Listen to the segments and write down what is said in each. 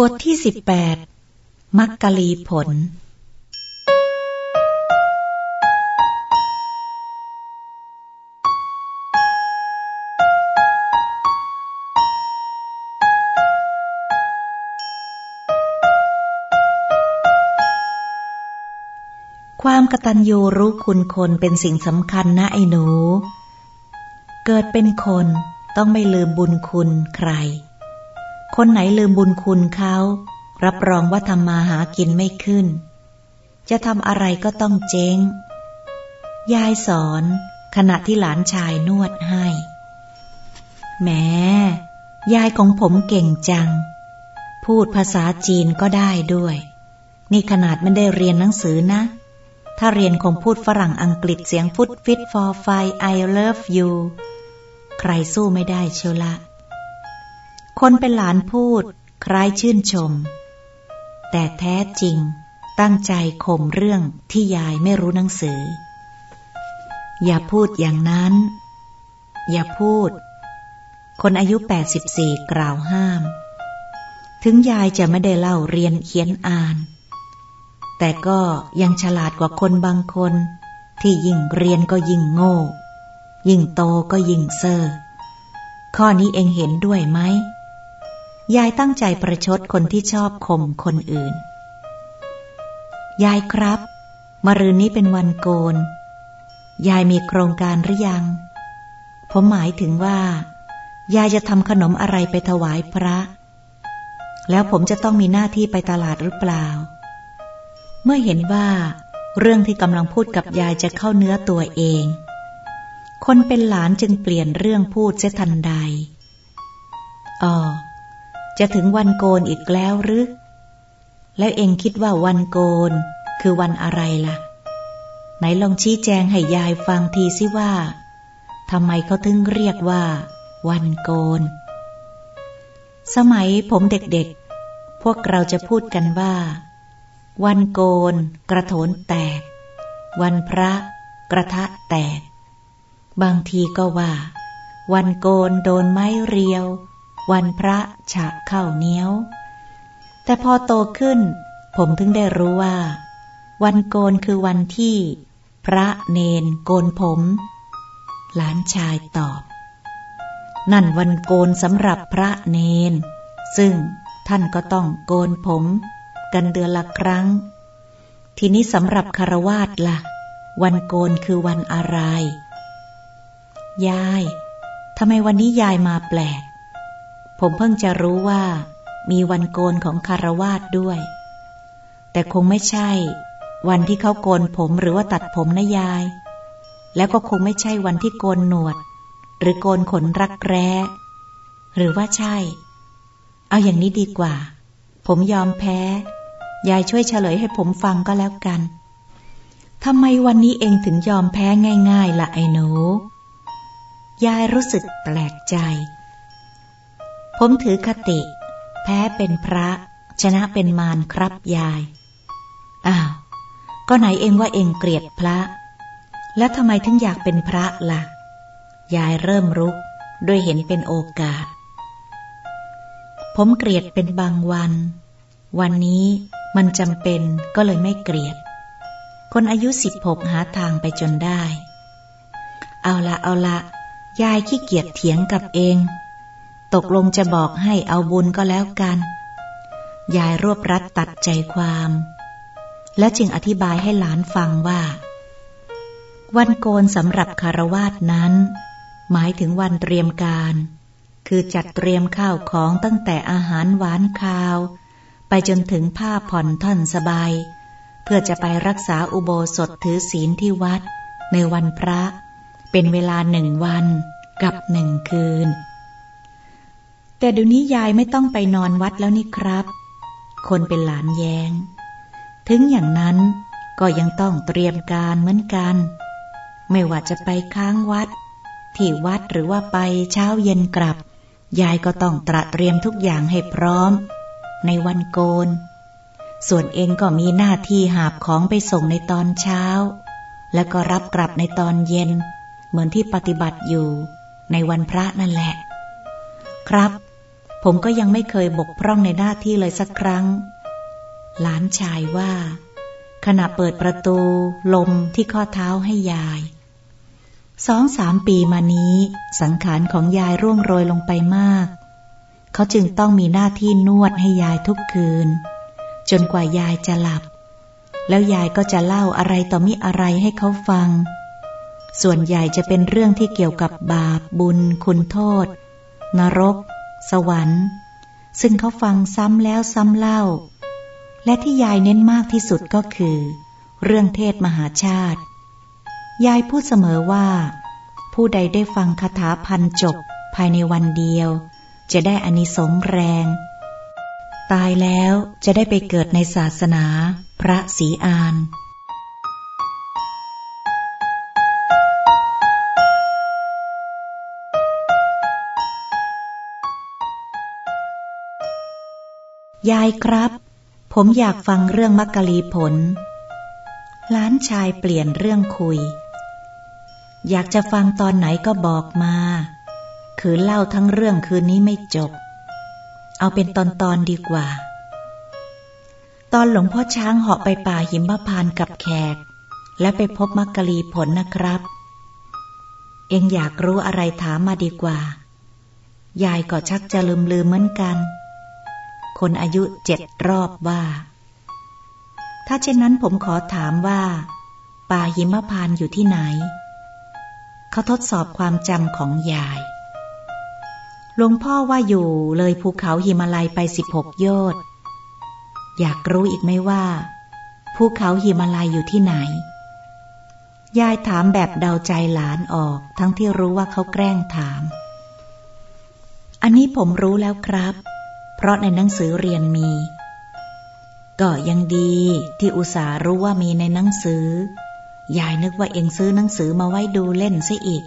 บทที่สิบแปดมักกะลีผล ความกตัญญูรู้คุณคนเป็นสิ่งสำคัญนะไอ้หนู เกิดเป็นคนต้องไม่ลืมบุญคุณใคร คนไหนลืมบุญคุณเขา รับรองว่าทำมาหากินไม่ขึ้น จะทำอะไรก็ต้องเจ๊ง ยายสอนขณะที่หลานชายนวดให้แหมยายของผมเก่งจัง พูดภาษาจีนก็ได้ด้วย นี่ขนาดไม่ได้เรียนหนังสือนะ ถ้าเรียนคงพูดฝรั่งอังกฤษเสียงฟุตฟิต for five I love you ใครสู้ไม่ได้เชียวละ คนเป็นหลานพูด คล้ายชื่นชม แต่แท้จริง ตั้งใจข่มเรื่องที่ยายไม่รู้หนังสือ อย่าพูดอย่างนั้น อย่าพูด คนอายุ 84 กล่าวห้าม ถึงยายจะไม่ได้เล่าเรียนเขียนอ่าน แต่ก็ยังฉลาดกว่าคนบางคน ที่ยิ่งเรียนก็ยิ่งโง่ ยิ่งโตก็ยิ่งเซอร์ข้อนี้เองเห็นด้วยไหม ยายตั้งใจประชดคนที่ชอบข่มคนอื่น ยายครับมะรืนนี้เป็นวันโกน ยายมีโครงการหรือยัง ผมหมายถึงว่า ยายจะทำขนมอะไรไปถวายพระ แล้วผมจะต้องมีหน้าที่ไปตลาดหรือเปล่า เมื่อเห็นว่า เรื่องที่กำลังพูดกับยายจะเข้าเนื้อตัวเอง คนเป็นหลานจึงเปลี่ยนเรื่องพูดเสียทันใดอ๋อ จะถึงวันโกนอีกแล้วหรือ แล้วเองคิดว่าวันโกน คือวันอะไรล่ะ ไหนลองชี้แจงให้ยายฟังทีสิว่าทำไมเขาถึงเรียกว่า วันโกน สมัยผมเด็กๆ พวกเราจะพูดกันว่า วันโกน กระโถนแตก วันพระ กระทะแตก บางทีก็ว่า วันโกนโดนไม้เรียว วันพระฉะเข้าเนี้ยว แต่พอโตขึ้น ผมถึงได้รู้ว่า วันโกนคือวันที่ พระเนนโกนผม หลานชายตอบ นั่นวันโกนสำหรับพระเนน ซึ่งท่านก็ต้องโกนผม กันเดือนละครั้ง ทีนี้สำหรับคารวาสละ่ะ วันโกนคือวันอะไร ยายทำไมวันนี้ยายมาแปลก ผมเพิ่งจะรู้ว่ามีวันโกนของคารวาสด้วย แต่คงไม่ใช่ วันที่เขาโกนผมหรือว่าตัดผมนะยาย แล้วก็คงไม่ใช่วันที่โกนหนวด หรือโกนขนรักแร้ หรือว่าใช่ เอาอย่างนี้ดีกว่า ผมยอมแพ้ ยายช่วยเฉลยให้ผมฟังก็แล้วกันทำไมวันนี้เองถึงยอมแพ้ง่าย ๆล่ะไอ้หนู ยายรู้สึกแปลกใจ ผมถือคติ แพ้เป็นพระ ชนะเป็นมารครับยาย อ้าว ก็ไหนเองว่าเองเกลียดพระ แล้วทำไมถึงอยากเป็นพระละ่ะ ยายเริ่มรุกด้วยเห็นเป็นโอกาส ผมเกลียดเป็นบางวัน วันนี้มันจำเป็นก็เลยไม่เกลียด คนอายุสิบหกหาทางไปจนได้ เอาละเอาละยายขี้เกียจเถียงกับเอง ตกลงจะบอกให้เอาบุญก็แล้วกัน ยายรวบรัดตัดใจความ และจึงอธิบายให้หลานฟังว่า วันโกนสำหรับคารวาสนั้น หมายถึงวันเตรียมการ คือจัดเตรียมข้าวของตั้งแต่อาหารหวานคาว ไปจนถึงผ้าผ่อนท่อนสบาย เพื่อจะไปรักษาอุโบสถถือศีลที่วัด ในวันพระ เป็นเวลาหนึ่งวันกับหนึ่งคืน แต่เดี๋ยวนี้ยายไม่ต้องไปนอนวัดแล้วนี่ครับ คนเป็นหลานแยงถึงอย่างนั้นก็ยังต้องเตรียมการเหมือนกัน ไม่ว่าจะไปค้างวัด ที่วัดหรือว่าไปเช้าเย็นกลับ ยายก็ต้องตระเตรียมทุกอย่างให้พร้อม ในวันโกน ส่วนเองก็มีหน้าที่หาบของไปส่งในตอนเช้า แล้วก็รับกลับในตอนเย็น เหมือนที่ปฏิบัติอยู่ในวันพระนั่นแหละ ครับ ผมก็ยังไม่เคยบกพร่องในหน้าที่เลยสักครั้ง หลานชายว่า ขณะเปิดประตูลมที่ข้อเท้าให้ยาย สองสามปีมานี้ สังขารของยายร่วงโรยลงไปมาก เขาจึงต้องมีหน้าที่นวดให้ยายทุกคืน จนกว่ายายจะหลับ แล้วยายก็จะเล่าอะไรต่อมิอะไรให้เขาฟัง ส่วนใหญ่จะเป็นเรื่องที่เกี่ยวกับบาปบุญ คุณโทษ นรก สวรรค์ ซึ่งเขาฟังซ้ำแล้วซ้ำเล่า และที่ยายเน้นมากที่สุดก็คือ เรื่องเทศมหาชาติ ยายพูดเสมอว่า ผู้ใดได้ฟังคาถาพันจบภายในวันเดียว จะได้อานิสงส์แรง ตายแล้วจะได้ไปเกิดในศาสนา พระศรีอาน ยายครับ ผมอยากฟังเรื่องมักกะลีผล ล้านชายเปลี่ยนเรื่องคุย อยากจะฟังตอนไหนก็บอกมา คือเล่าทั้งเรื่องคืนนี้ไม่จบ เอาเป็นตอนตอนดีกว่า ตอนหลวงพ่อช้างเหาะไปป่าหิมพานกับแขก และไปพบมักกะลีผลนะครับ เองอยากรู้อะไรถามมาดีกว่า ยายก็ชักจะลืมลืมเหมือนกัน คนอายุเจ็ดรอบว่า ถ้าเช่นนั้นผมขอถามว่า ป่าหิมพานอยู่ที่ไหน เขาทดสอบความจำของยาย หลวงพ่อว่าอยู่เลยภูเขาหิมาลัยไปสิบหกโยชน์อยากรู้อีกไหมว่าภูเขาหิมาลัยอยู่ที่ไหน ยายถามแบบเดาใจหลานออก ทั้งที่รู้ว่าเขาแกล้งถาม อันนี้ผมรู้แล้วครับ ราะในหนังสือเรียนมี ก็ยังดีที่อุตส่าห์รู้ว่ามีในหนังสือ ยายนึกว่าเองซื้อหนังสือมาไว้ดูเล่นซะอีก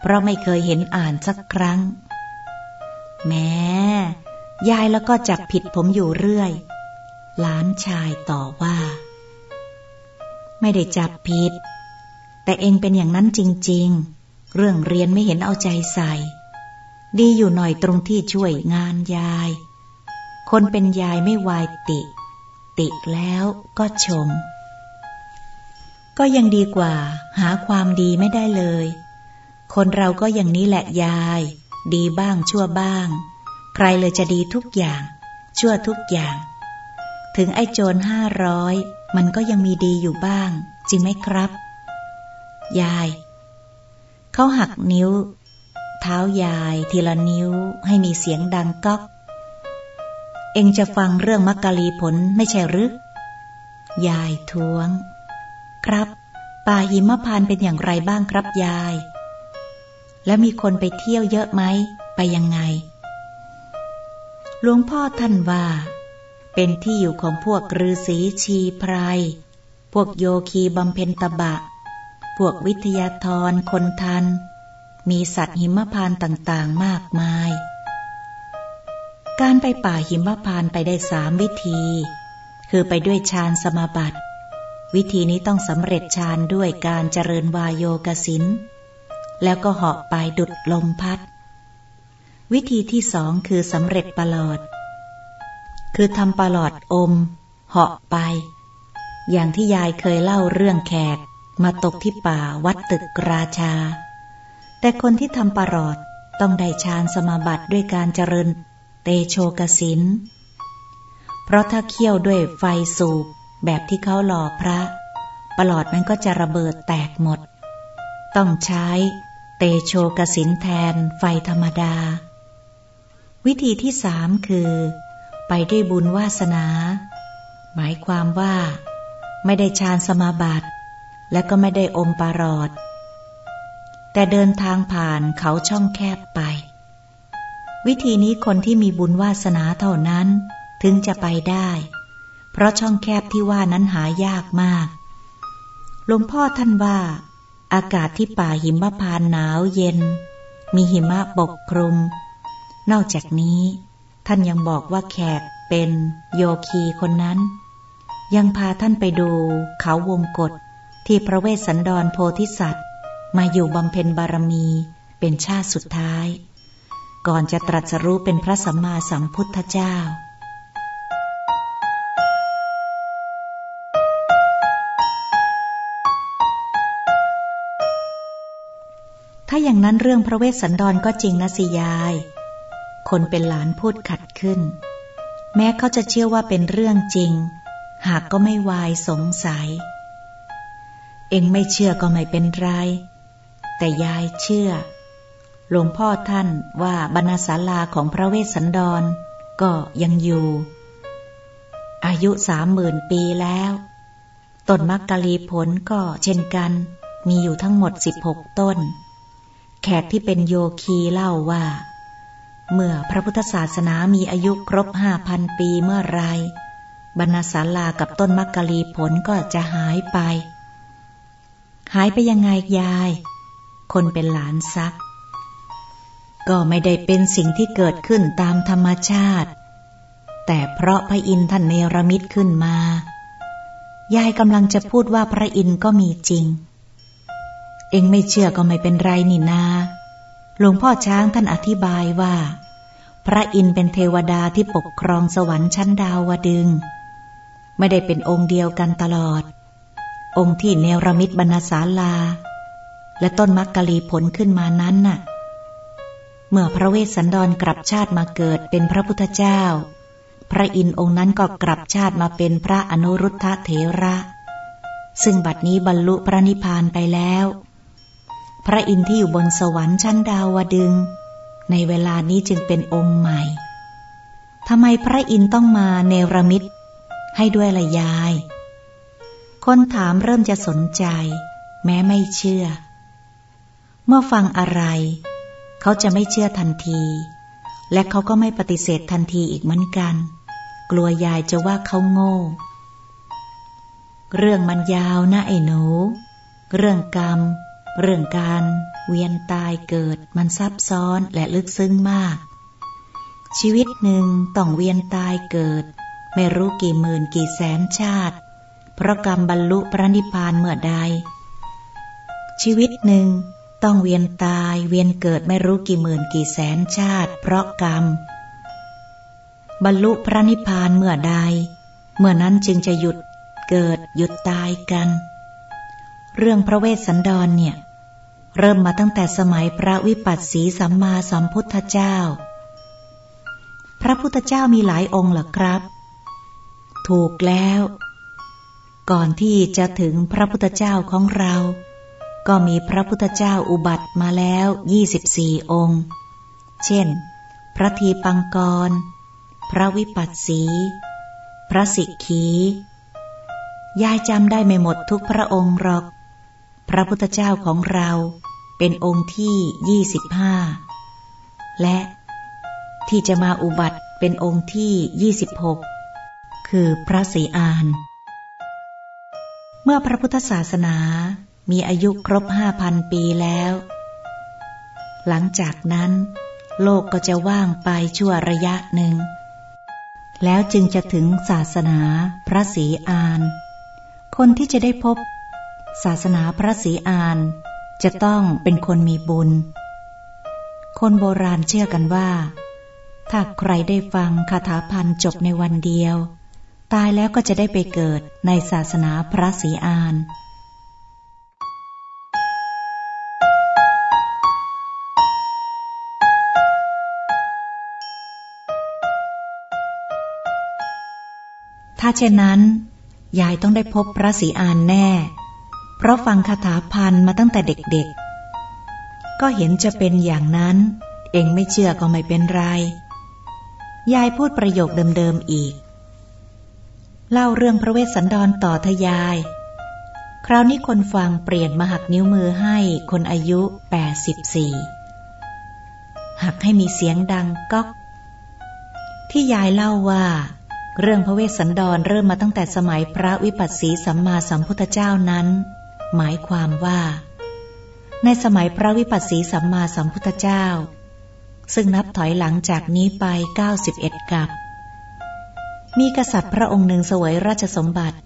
เพราะไม่เคยเห็นอ่านสักครั้ง แม้ยายแล้วก็จับผิดผมอยู่เรื่อย หลานชายต่อว่า ไม่ได้จับผิด แต่เองเป็นอย่างนั้นจริง ๆ เรื่องเรียนไม่เห็นเอาใจใส่ ดีอยู่หน่อยตรงที่ช่วยงานยาย คนเป็นยายไม่วายติ ติแล้วก็ชม ก็ยังดีกว่า หาความดีไม่ได้เลย คนเราก็อย่างนี้แหละยาย ดีบ้างชั่วบ้าง ใครเลยจะดีทุกอย่าง ชั่วทุกอย่าง ถึงไอ้โจรห้าร้อยมันก็ยังมีดีอยู่บ้าง จริงไหมครับ ยาย เขาหักนิ้ว เท้ายายทีละนิ้วให้มีเสียงดังก๊อก เองจะฟังเรื่องมักกะลีผลไม่ใช่หรือ ยายท้วง ครับ ป่าหิมพานเป็นอย่างไรบ้างครับยาย และมีคนไปเที่ยวเยอะไหม ไปยังไง หลวงพ่อท่านว่า เป็นที่อยู่ของพวกฤาษีชีไพร พวกโยคีบำเพ็ญตบะ พวกวิทยาธรคนทัน มีสัตว์หิมพานต่างๆมากมาย การไปป่าหิมพานไปได้สามวิธี คือไปด้วยฌานสมาบัติ วิธีนี้ต้องสำเร็จฌานด้วยการเจริญวายโยกสินแล้วก็เหาะไปดุดลมพัด วิธีที่สองคือสำเร็จปลอด คือทำปลอดอม เหาะไป อย่างที่ยายเคยเล่าเรื่องแขก มาตกที่ป่าวัดตึกราชา แต่คนที่ทำปลอดต้องได้ฌานสมาบัติด้วยการเจริญ เตโชกสิน เพราะถ้าเคี่ยวด้วยไฟสูบแบบที่เขาหล่อพระ ปลอดมันก็จะระเบิดแตกหมด ต้องใช้เตโชกสินแทนไฟธรรมดา วิธีที่สามคือ ไปด้วยบุญวาสนา หมายความว่า ไม่ได้ฌานสมาบัติ และก็ไม่ได้อมปารอด แต่เดินทางผ่านเขาช่องแคบไป วิธีนี้คนที่มีบุญวาสนาเท่านั้นถึงจะไปได้ เพราะช่องแคบที่ว่านั้นหายากมาก หลวงพ่อท่านว่า อากาศที่ป่าหิมพานหนาวเย็น มีหิมะปกคลุม นอกจากนี้ ท่านยังบอกว่าแขกเป็นโยคีคนนั้น ยังพาท่านไปดูเขาวงกฏที่พระเวสสันดรโพธิสัตว์ มาอยู่บำเพ็ญบารมีเป็นชาติสุดท้าย ก่อนจะตรัสรู้เป็นพระสัมมาสัมพุทธเจ้า ถ้าอย่างนั้นเรื่องพระเวสสันดรก็จริงนะสิยาย คนเป็นหลานพูดขัดขึ้น แม้เขาจะเชื่อว่าเป็นเรื่องจริง หากก็ไม่วายสงสัย เองไม่เชื่อก็ไม่เป็นไร แต่ยายเชื่อ หลวงพ่อท่านว่าบรรณศาลาของพระเวสสันดร ก็ยังอยู่ อายุสามหมื่นปีแล้วต้นมักกะลีผลก็เช่นกัน มีอยู่ทั้งหมดสิบหกต้น แขกที่เป็นโยคีเล่าว่า เมื่อพระพุทธศาสนามีอายุครบห้าพันปีเมื่อไรบรรณศาลากับต้นมักกะลีผลก็จะหายไป หายไปยังไงยาย คนเป็นหลานซัก ก็ไม่ได้เป็นสิ่งที่เกิดขึ้นตามธรรมชาติ แต่เพราะพระอินทร์ท่านเนรมิตขึ้นมา ยายกำลังจะพูดว่าพระอินทร์ก็มีจริง เองไม่เชื่อก็ไม่เป็นไรนี่นา หลวงพ่อช้างท่านอธิบายว่า พระอินทร์เป็นเทวดาที่ปกครองสวรรค์ชั้นดาวดึง ไม่ได้เป็นองค์เดียวกันตลอด องค์ที่เนรมิตบรรณศาลา และต้นมักกะลีผลขึ้นมานั้นน่ะ เมื่อพระเวสสันดรกลับชาติมาเกิดเป็นพระพุทธเจ้า พระอินทร์องค์นั้นก็กลับชาติมาเป็นพระอนุรุทธเถระ ซึ่งบัดนี้บรรลุพระนิพพานไปแล้ว พระอินทร์ที่อยู่บนสวรรค์ชั้นดาวดึง ในเวลานี้จึงเป็นองค์ใหม่ทำไมพระอินทร์ต้องมาเนรมิตให้ด้วยละยาย คนถามเริ่มจะสนใจ แม้ไม่เชื่อ เมื่อฟังอะไร เขาจะไม่เชื่อทันที และเขาก็ไม่ปฏิเสธทันทีอีกเหมือนกัน กลัวยายจะว่าเขาโง่ เรื่องมันยาวนะไอ้หนู เรื่องกรรม เรื่องการเวียนตายเกิดมันซับซ้อนและลึกซึ้งมาก ชีวิตหนึ่งต้องเวียนตายเกิด ไม่รู้กี่หมื่นกี่แสนชาติ เพราะกรรมบรรลุพระนิพพานเมื่อใดชีวิตหนึ่ง ต้องเวียนตายเวียนเกิดไม่รู้กี่หมื่นกี่แสนชาติ เพราะกรรม บรรลุพระนิพพานเมื่อใด เมื่อนั้นจึงจะหยุดเกิดหยุดตายกัน เรื่องพระเวสสันดรเนี่ย เริ่มมาตั้งแต่สมัยพระวิปัสสีสัมมาสัมพุทธเจ้า พระพุทธเจ้ามีหลายองค์หรอครับ ถูกแล้ว ก่อนที่จะถึงพระพุทธเจ้าของเรา ก็มีพระพุทธเจ้าอุบัติมาแล้วยี่สิบสี่องค์ เช่น พระทีปังกร พระวิปัสสี พระสิกขี ยายจำได้ไม่หมดทุกพระองค์หรอก พระพุทธเจ้าของเราเป็นองค์ที่ยี่สิบห้า และที่จะมาอุบัติเป็นองค์ที่ยี่สิบหกคือพระศรีอาน เมื่อพระพุทธศาสนา มีอายุครบห้าพันปีแล้ว หลังจากนั้น โลกก็จะว่างไปชั่วระยะหนึ่ง แล้วจึงจะถึงศาสนาพระศรีอาน คนที่จะได้พบ ศาสนาพระศรีอาน จะต้องเป็นคนมีบุญ คนโบราณเชื่อกันว่า ถ้าใครได้ฟังคาถาพันจบในวันเดียว ตายแล้วก็จะได้ไปเกิดในศาสนาพระศรีอาน ถ้าเช่นนั้น ยายต้องได้พบพระศรีอานแน่ เพราะฟังคาถาพันมาตั้งแต่เด็กๆ ก็เห็นจะเป็นอย่างนั้น เองไม่เชื่อก็ไม่เป็นไร ยายพูดประโยคเดิมๆอีก เล่าเรื่องพระเวสสันดรต่อทยาย คราวนี้คนฟังเปลี่ยนมาหักนิ้วมือให้คนอายุ 84 หักให้มีเสียงดังก๊อกที่ยายเล่าว่า เรื่องพระเวสสันดรเริ่มมาตั้งแต่สมัยพระวิปัสสีสัมมาสัมพุทธเจ้านั้น หมายความว่า ในสมัยพระวิปัสสีสัมมาสัมพุทธเจ้า ซึ่งนับถอยหลังจากนี้ไป 91 กับ มีกษัตริย์พระองค์หนึ่งสวยราชสมบัติ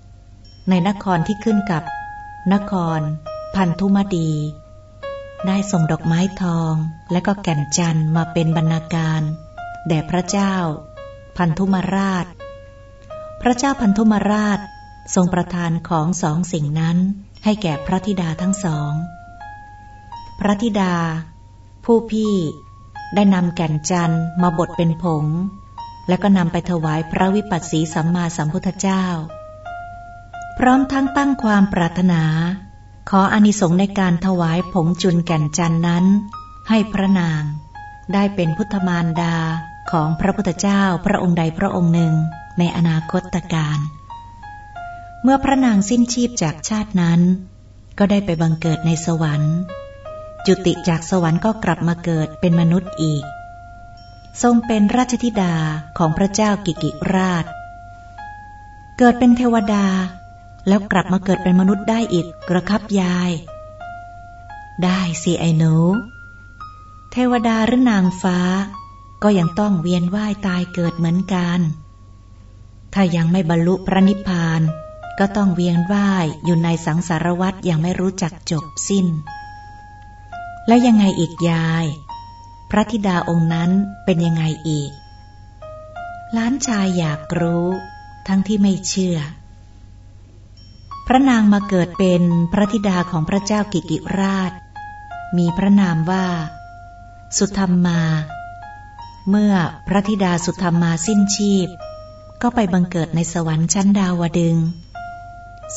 ในนครที่ขึ้นกับ นคร พันธุมดี ได้ส่งดอกไม้ทองและก็แก่นจันมาเป็นบรรณาการ แด่พระเจ้า พันธุมราช พระเจ้าพันธุมราชทรงประทานของสองสิ่งนั้นให้แก่พระธิดาทั้งสอง พระธิดา ผู้พี่ได้นำแก่นจันทร์มาบดเป็นผง และก็นำไปถวายพระวิปัสสีสัมมาสัมพุทธเจ้า พร้อมทั้งตั้งความปรารถนา ขออานิสงส์ในการถวายผงจุนแก่นจันนั้น ให้พระนาง ได้เป็นพุทธมารดาของพระพุทธเจ้าพระองค์ใดพระองค์หนึ่ง ในอนาคตการ เมื่อพระนางสิ้นชีพจากชาตินั้น ก็ได้ไปบังเกิดในสวรรค์ จุติจากสวรรค์ก็กลับมาเกิดเป็นมนุษย์อีก ทรงเป็นราชธิดาของพระเจ้ากิกิราช เกิดเป็นเทวดา แล้วกลับมาเกิดเป็นมนุษย์ได้อีกกระคับยาย ได้สิไอ้หนูเทวดาหรือนางฟ้า ก็ยังต้องเวียนว่ายตายเกิดเหมือนกัน ถ้ายังไม่บรรลุพระนิพพาน ก็ต้องเวียนว่ายอยู่ในสังสารวัฏอย่างไม่รู้จักจบสิ้น แล้วยังไงอีกยาย พระธิดาองค์นั้นเป็นยังไงอีก ล้านชายอยากรู้ทั้งที่ไม่เชื่อ พระนางมาเกิดเป็นพระธิดาของพระเจ้ากิกิราช มีพระนามว่า สุธรรมมา เมื่อพระธิดาสุธรรมมาสิ้นชีพ ก็ไปบังเกิดในสวรรค์ชั้นดาวดึง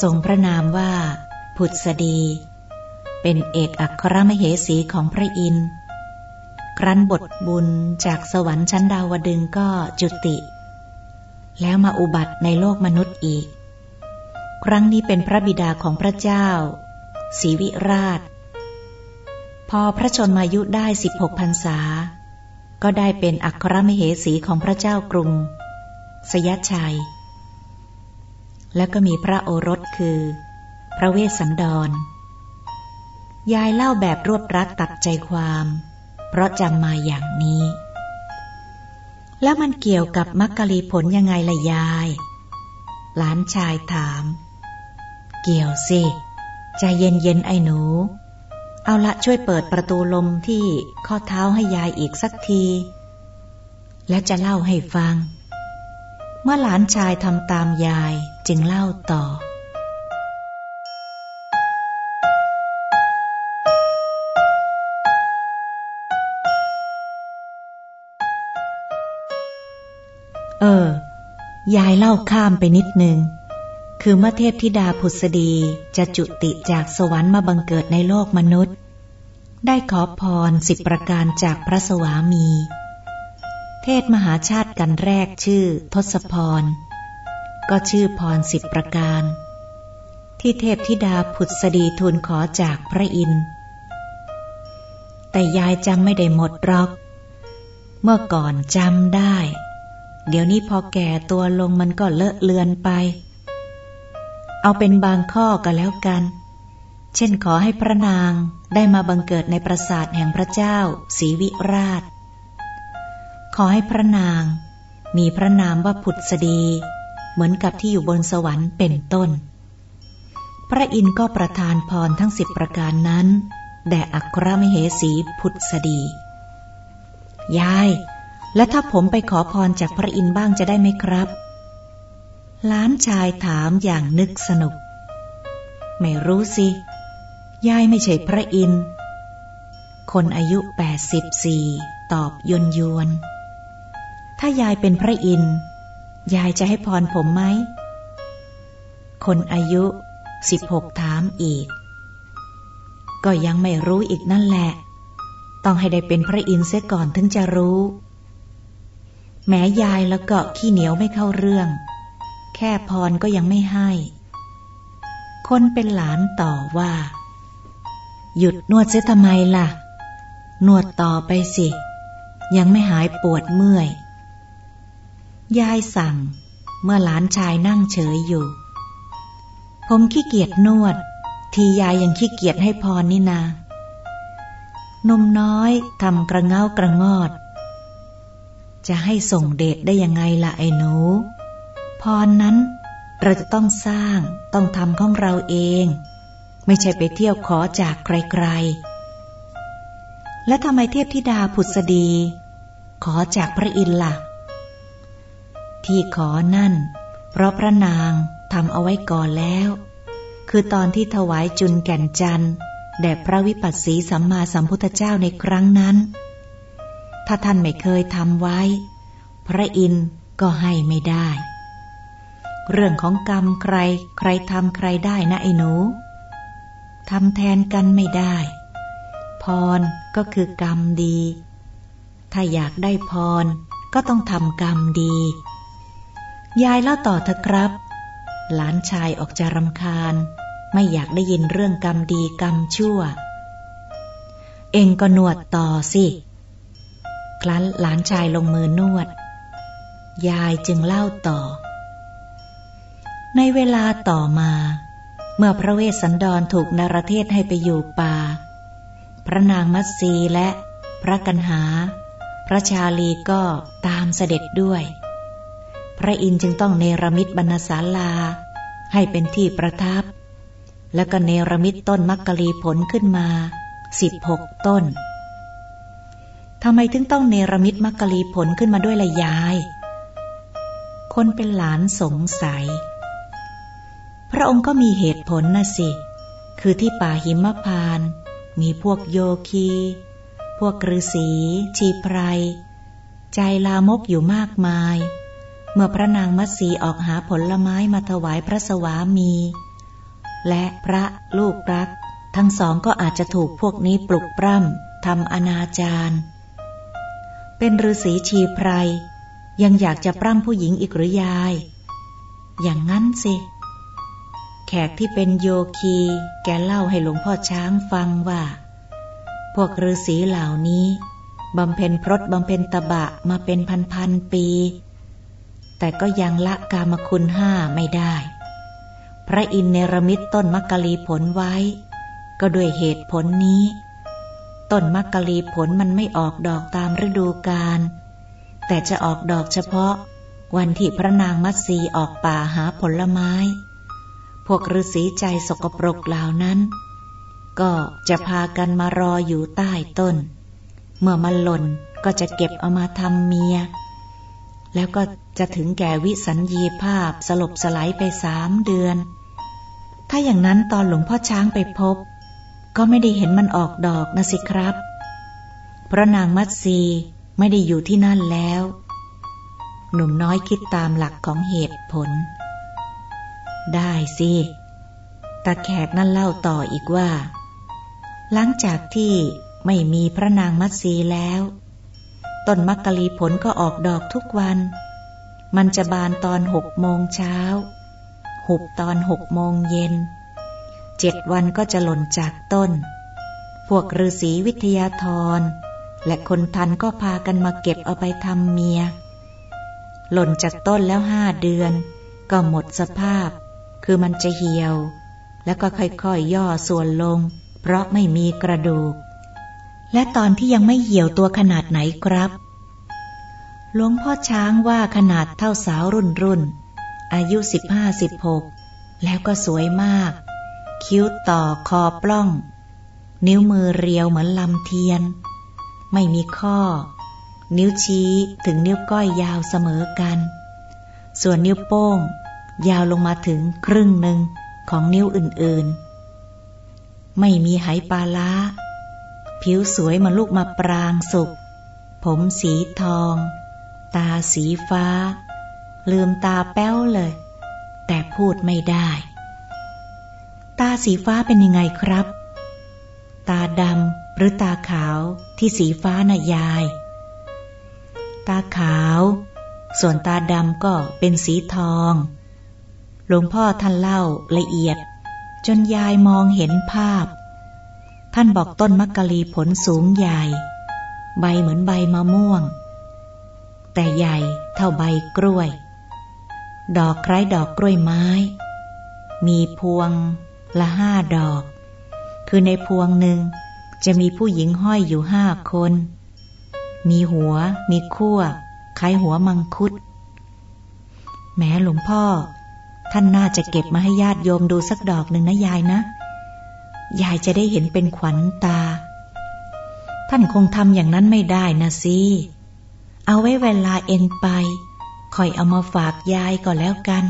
ทรงพระนามว่า ผุดสดี เป็นเอกอัครมเหสีของพระอินทร์ครั้นบทบุญจากสวรรค์ชั้นดาวดึงก็จุติ แล้วมาอุบัติในโลกมนุษย์อีก ครั้งนี้เป็นพระบิดาของพระเจ้าศรีวิราช พอพระชนมายุได้สิบหกพรรษา ก็ได้เป็นอัครมเหสีของพระเจ้ากรุง สยชัย แล้วก็มีพระโอรสคือ พระเวสสันดร ยายเล่าแบบรวบรัดตัดใจความ เพราะจำมาอย่างนี้ แล้วมันเกี่ยวกับมักกะลีผลยังไงล่ะยาย หลานชายถาม เกี่ยวสิใจเย็นเย็นไอ้หนู เอาละช่วยเปิดประตูลมที่ข้อเท้าให้ยายอีกสักที และจะเล่าให้ฟัง มื่อหลานชายทำตามยายจึงเล่าต่อ เออ ยายเล่าข้ามไปนิดนึง คือเมื่อเทพธิดาผุษดีจะจุติจากสวรรค์มาบังเกิดในโลกมนุษย์ ได้ขอพรสิบประการจากพระสวามี เทศมหาชาติกันแรกชื่อทศพร ก็ชื่อพรสิบประการ ที่เทพธิดาผุดสดีทูลขอจากพระอินทร์แต่ยายจำไม่ได้หมดรอก เมื่อก่อนจำได้ เดี๋ยวนี้พอแก่ตัวลงมันก็เลอะเลือนไป เอาเป็นบางข้อก็แล้วกัน เช่นขอให้พระนางได้มาบังเกิดในปราสาทแห่งพระเจ้าศรีวิราช ขอให้พระนาง มีพระนามว่าผุดสดี เหมือนกับที่อยู่บนสวรรค์เป็นต้น พระอินทร์ก็ประทานพรทั้งสิบประการนั้นแด่อัครมเหสีผุดสดี ยาย และถ้าผมไปขอพรจากพระอินทร์บ้างจะได้ไหมครับล้านชายถามอย่างนึกสนุก ไม่รู้สิ ยายไม่ใช่พระอินทร์คนอายุแปดสิบสี่ตอบยนยวน ถ้ายายเป็นพระอินทร์ยายจะให้พรผมไหม คนอายุสิบหกถามอีก ก็ยังไม่รู้อีกนั่นแหละ ต้องให้ได้เป็นพระอินทร์เสียก่อนถึงจะรู้ แม้ยายแล้วก็ขี้เหนียวไม่เข้าเรื่อง แค่พรก็ยังไม่ให้ คนเป็นหลานต่อว่า หยุดนวดเสียทำไมล่ะ นวดต่อไปสิ ยังไม่หายปวดเมื่อย ยายสั่ง เมื่อหลานชายนั่งเฉยอยู่ ผมขี้เกียจนวด ทียายยังขี้เกียจให้พรนี่นา นมน้อยทำกระเงากระงอด จะให้ส่งเดชได้ยังไงล่ะไอ้หนู พรนั้นเราจะต้องสร้างต้องทำของเราเอง ไม่ใช่ไปเที่ยวขอจากใครและทำไมเทพธิดาผุดสดี ขอจากพระอินทร์ละ่ะ ที่ขอนั่น เพราะพระนางทำเอาไว้ก่อนแล้ว คือตอนที่ถวายจุนแก่นจันทร์แด่พระวิปัสสีสัมมาสัมพุทธเจ้าในครั้งนั้น ถ้าท่านไม่เคยทำไว้ พระอินทร์ก็ให้ไม่ได้ เรื่องของกรรมใคร ใครทำใครได้นะไอ้หนูทำแทนกันไม่ได้ พรก็คือกรรมดี ถ้าอยากได้พรก็ต้องทำกรรมดี ยายเล่าต่อเถอะครับ หลานชายออกจะรำคาญ ไม่อยากได้ยินเรื่องกรรมดีกรรมชั่ว เองก็นวดต่อสิคลั้นหลานชายลงมือนวด ยายจึงเล่าต่อ ในเวลาต่อมา เมื่อพระเวสสันดรถูกนรเทศให้ไปอยู่ป่า พระนางมัตสีและพระกันหา พระชาลีก็ตามเสด็จด้วย พระอินทร์จึงต้องเนรมิตบรรณศาลา ให้เป็นที่ประทับ แล้วก็เนรมิตต้นมักกะลีผลขึ้นมาสิบหกต้นทำไมถึงต้องเนรมิตมักกะลีผลขึ้นมาด้วยละยาย คนเป็นหลานสงสัย พระองค์ก็มีเหตุผลนะสิ คือที่ป่าหิมพาน มีพวกโยคี พวกฤาษีชีไพร ใจลามกอยู่มากมาย เมื่อพระนางมัตสีออกหาผลไม้มาถวายพระสวามี และพระลูกรัก ทั้งสองก็อาจจะถูกพวกนี้ปลุกปล้ำทำอนาจารเป็นฤาษีชีไพร ยังอยากจะปล้ำผู้หญิงอีกหรือยาย อย่างนั้นสิ แขกที่เป็นโยคี แกเล่าให้หลวงพ่อช้างฟังว่า พวกฤาษีเหล่านี้บำเพ็ญพรตบำเพ็ญตบะมาเป็นพันๆปี แต่ก็ยังละกามคุณห้าไม่ได้ พระอินเนรมิตต้นมักกะลีผลไว้ ก็ด้วยเหตุผลนี้ ต้นมักกะลีผลมันไม่ออกดอกตามฤดูกาลแต่จะออกดอกเฉพาะ วันที่พระนางมัตสีออกป่าหาผลไม้ พวกฤาษีใจสกปรกเหล่านั้น ก็จะพากันมารออยู่ใต้ต้น เมื่อมันหล่นก็จะเก็บเอามาทำเมีย แล้วก็จะถึงแก่วิสัญญีภาพสลบสลายไปสามเดือน ถ้าอย่างนั้นตอนหลวงพ่อช้างไปพบ ก็ไม่ได้เห็นมันออกดอกนะสิครับ เพราะนางมัตสีไม่ได้อยู่ที่นั่นแล้ว หนุ่มน้อยคิดตามหลักของเหตุผล ได้สิตาแขกนั่นเล่าต่ออีกว่า หลังจากที่ไม่มีพระนางมัตสีแล้ว ต้นมักกะลีผลก็ออกดอกทุกวัน มันจะบานตอนหกโมงเช้า หุบตอนหกโมงเย็น เจ็ดวันก็จะหล่นจากต้น พวกฤาษีวิทยาธร และคนทันก็พากันมาเก็บเอาไปทำเมีย หล่นจากต้นแล้วห้าเดือน ก็หมดสภาพ คือมันจะเหี่ยว แล้วก็ค่อยๆยย่อส่วนลง เพราะไม่มีกระดูก และตอนที่ยังไม่เหี่ยวตัวขนาดไหนครับหลวงพ่อช้างว่าขนาดเท่าสาวรุ่นรุ่น อายุสิบห้าสิบหกแล้วก็สวยมาก คิ้วต่อคอปล้อง นิ้วมือเรียวเหมือนลำเทียน ไม่มีข้อ นิ้วชี้ถึงนิ้วก้อยยาวเสมอกัน ส่วนนิ้วโป้ง ยาวลงมาถึงครึ่งหนึ่งของนิ้วอื่นๆ ไม่มีไหปลาล้า ผิวสวยมาลูกมาปรางสุก ผมสีทอง ตาสีฟ้า ลืมตาแป้วเลย แต่พูดไม่ได้ ตาสีฟ้าเป็นยังไงครับ ตาดำหรือตาขาวที่สีฟ้าน่ะยาย ตาขาว ส่วนตาดำก็เป็นสีทอง หลวงพ่อท่านเล่าละเอียด จนยายมองเห็นภาพ ท่านบอกต้นมักกะลีผลสูงใหญ่ ใบเหมือนใบมะม่วง แต่ใหญ่เท่าใบกล้วย ดอกคล้ายดอกกล้วยไม้ มีพวงละห้าดอก คือในพวงหนึ่งจะมีผู้หญิงห้อยอยู่ห้าคน มีหัว มีขั้วคล้ายหัวมังคุด แม้หลวงพ่อ ท่านน่าจะเก็บมาให้ญาติโยมดูสักดอกหนึ่งนะยายนะ ยายจะได้เห็นเป็นขวัญตา ท่านคงทำอย่างนั้นไม่ได้นะสิเอาไว้เวลาเองไปคอยเอามาฝากยายก็แล้วกัน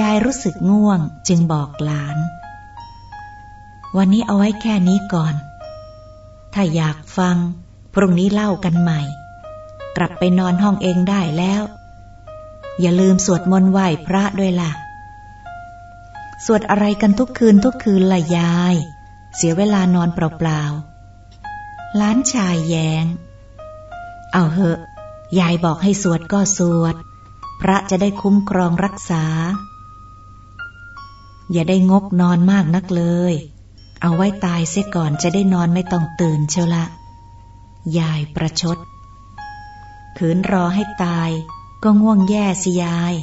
ยายรู้สึกง่วงจึงบอกหลาน วันนี้เอาไว้แค่นี้ก่อน ถ้าอยากฟัง พรุ่งนี้เล่ากันใหม่ กลับไปนอนห้องเองได้แล้ว อย่าลืมสวดมนต์ไหว้พระด้วยล่ะ สวดอะไรกันทุกคืนทุกคืนละยาย เสียเวลานอนเปล่าๆล้านชายแยงเอาเหอะ ยายบอกให้สวดก็สวด พระจะได้คุ้มครองรักษา อย่าได้งกนอนมากนักเลย เอาไว้ตายเสียก่อนจะได้นอนไม่ต้องตื่นเชียวละ ยายประชด ขืนรอให้ตายก็ง่วงแย่สิยาย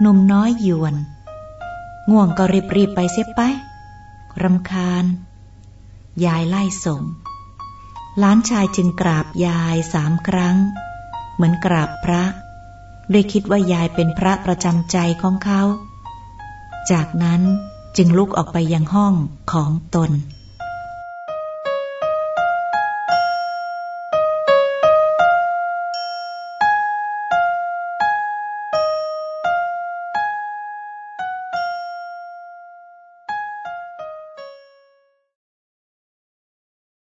หนุ่มน้อยหยวน ง่วงก็รีบๆไปเสียไปรำคาญ ยายไล่ส่งล้านชายจึงกราบยายสามครั้ง เหมือนกราบพระ ด้วยคิดว่ายายเป็นพระประจำใจของเขา จากนั้นจึงลุกออกไปยังห้องของตน